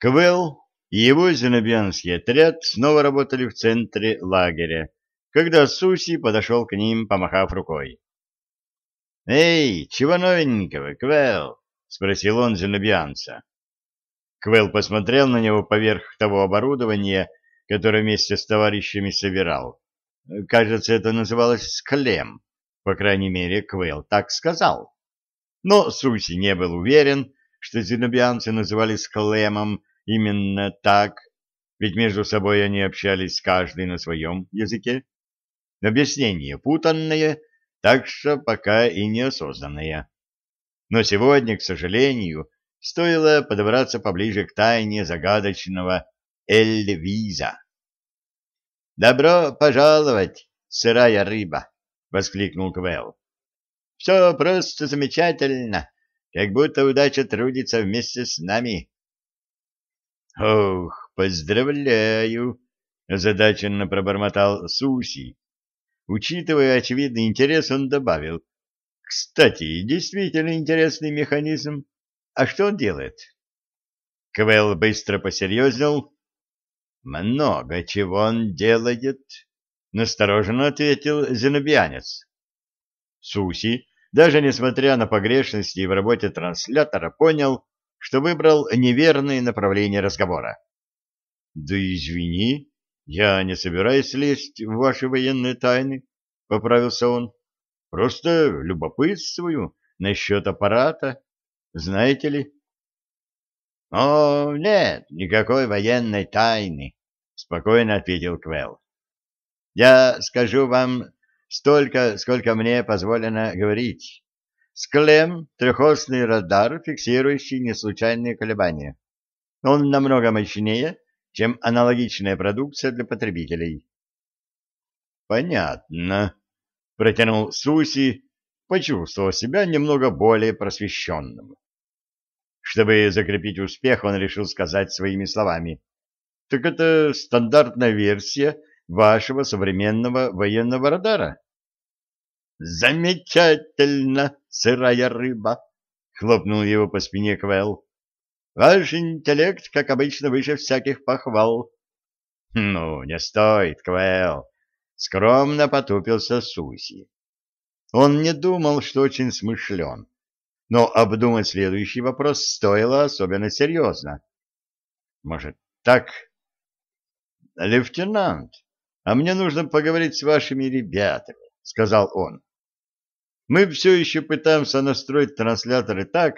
Квелл и его зенобианский отряд снова работали в центре лагеря, когда Суси подошел к ним, помахав рукой. «Эй, чего новенького, Квелл?» — спросил он зенобианца. Квелл посмотрел на него поверх того оборудования, которое вместе с товарищами собирал. Кажется, это называлось склем. По крайней мере, Квелл так сказал. Но Суси не был уверен, что зенобианцы называли склемом именно так, ведь между собой они общались каждый на своем языке. Объяснение путанное, так что пока и неосознанное. Но сегодня, к сожалению, стоило подобраться поближе к тайне загадочного Эль-Виза. «Добро пожаловать, сырая рыба!» — воскликнул Квелл. «Все просто замечательно, как будто удача трудится вместе с нами». «Ох, поздравляю!» — озадаченно пробормотал Суси. Учитывая очевидный интерес, он добавил. «Кстати, действительно интересный механизм. А что он делает?» Квелл быстро посерьезнел. «Много чего он делает», — настороженно ответил зенобианец. Суси, даже несмотря на погрешности в работе транслятора, понял, что выбрал неверное направление разговора. «Да извини, я не собираюсь лезть в ваши военные тайны», — поправился он. «Просто любопытствую насчет аппарата, знаете ли». «О, нет, никакой военной тайны», — спокойно ответил Квелл. «Я скажу вам столько, сколько мне позволено говорить. Склем — трехосный радар, фиксирующий неслучайные колебания. Он намного мощнее, чем аналогичная продукция для потребителей». «Понятно», — протянул Суси, почувствовав себя немного более просвещенным. Чтобы закрепить успех, он решил сказать своими словами. Так это стандартная версия вашего современного военного радара. Замечательно, сырая рыба, хлопнул его по спине Квелл. Ваш интеллект, как обычно, выше всяких похвал. Ну, не стоит, Квелл, скромно потупился Суси. Он не думал, что очень смышлен но обдумать следующий вопрос стоило особенно серьезно. Может, так? Лейтенант, а мне нужно поговорить с вашими ребятами, сказал он. Мы все еще пытаемся настроить трансляторы так,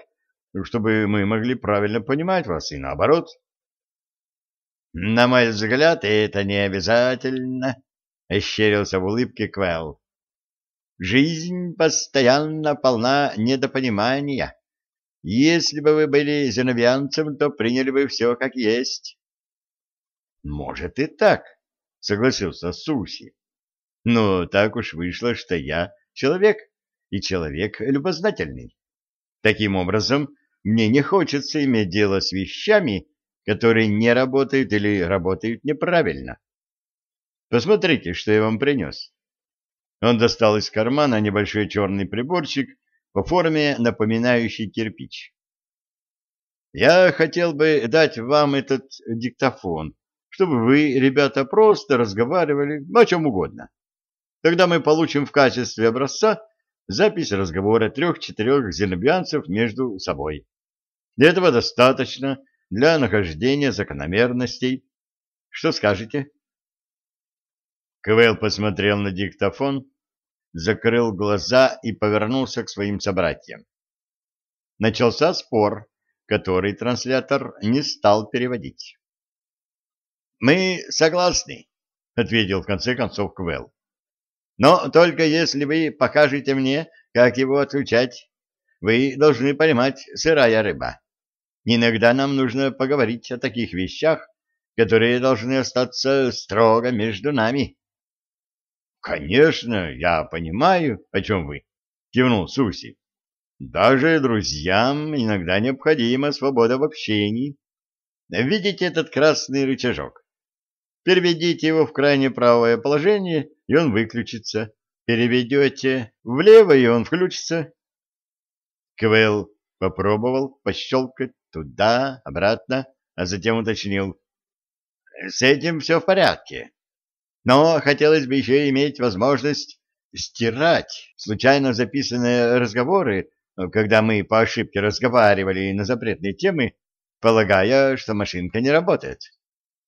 чтобы мы могли правильно понимать вас и наоборот. На мой взгляд, это не обязательно, ощерился в улыбке Квелл. Жизнь постоянно полна недопонимания. Если бы вы были зеновианцем, то приняли бы все как есть. — Может и так, — согласился Суси. — Но так уж вышло, что я человек, и человек любознательный. Таким образом, мне не хочется иметь дело с вещами, которые не работают или работают неправильно. Посмотрите, что я вам принес. Он достал из кармана небольшой черный приборчик по форме, напоминающий кирпич. «Я хотел бы дать вам этот диктофон, чтобы вы, ребята, просто разговаривали о чем угодно. Тогда мы получим в качестве образца запись разговора трех-четырех зенобианцев между собой. Этого достаточно для нахождения закономерностей. Что скажете?» Квел посмотрел на диктофон, закрыл глаза и повернулся к своим собратьям. Начался спор, который транслятор не стал переводить. «Мы согласны», — ответил в конце концов Квелл. «Но только если вы покажете мне, как его отключать. Вы должны понимать, сырая рыба. Иногда нам нужно поговорить о таких вещах, которые должны остаться строго между нами». Конечно, я понимаю, о чем вы, кивнул Суси. Даже друзьям иногда необходима свобода в общении. Видите этот красный рычажок? Переведите его в крайне правое положение, и он выключится. Переведете влево, и он включится. Квелл попробовал пощелкать туда, обратно, а затем уточнил. С этим все в порядке. Но хотелось бы еще иметь возможность стирать случайно записанные разговоры, когда мы по ошибке разговаривали на запретные темы, полагая, что машинка не работает.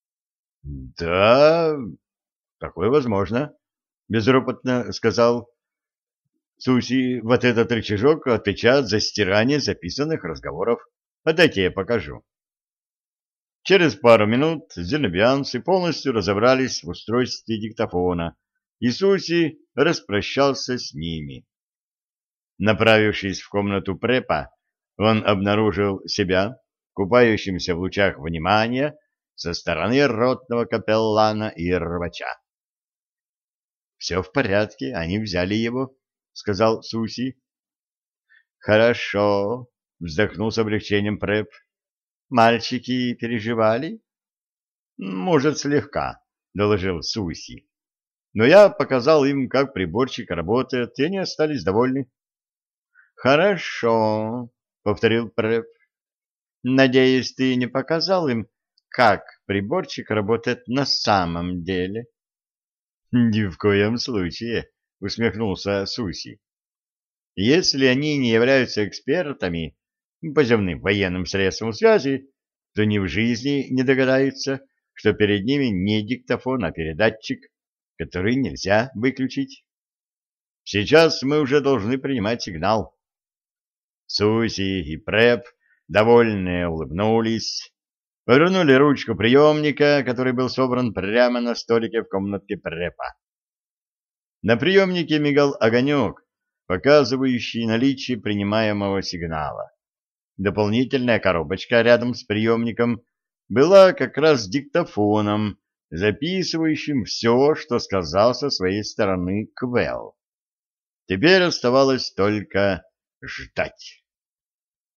— Да, такое возможно, — безропотно сказал Суси. — Вот этот рычажок отвечает за стирание записанных разговоров. Отдайте я покажу. Через пару минут зенобианцы полностью разобрались в устройстве диктофона, и Суси распрощался с ними. Направившись в комнату препа, он обнаружил себя купающимся в лучах внимания со стороны ротного капеллана и рвача. — Все в порядке, они взяли его, — сказал Суси. — Хорошо, — вздохнул с облегчением преп. Мальчики переживали? Может, слегка, доложил Суси. Но я показал им, как приборчик работает, и они остались довольны. Хорошо, повторил Преп. Надеюсь, ты не показал им, как приборчик работает на самом деле. Ни в коем случае, усмехнулся Суси. Если они не являются экспертами, по земным военным средствам связи, то ни в жизни не догадаются, что перед ними не диктофон, а передатчик, который нельзя выключить. Сейчас мы уже должны принимать сигнал. Суси и Преп, довольные, улыбнулись, повернули ручку приемника, который был собран прямо на столике в комнатке Препа. На приемнике мигал огонек, показывающий наличие принимаемого сигнала. Дополнительная коробочка рядом с приемником была как раз диктофоном, записывающим все, что сказал со своей стороны Квелл. Теперь оставалось только ждать.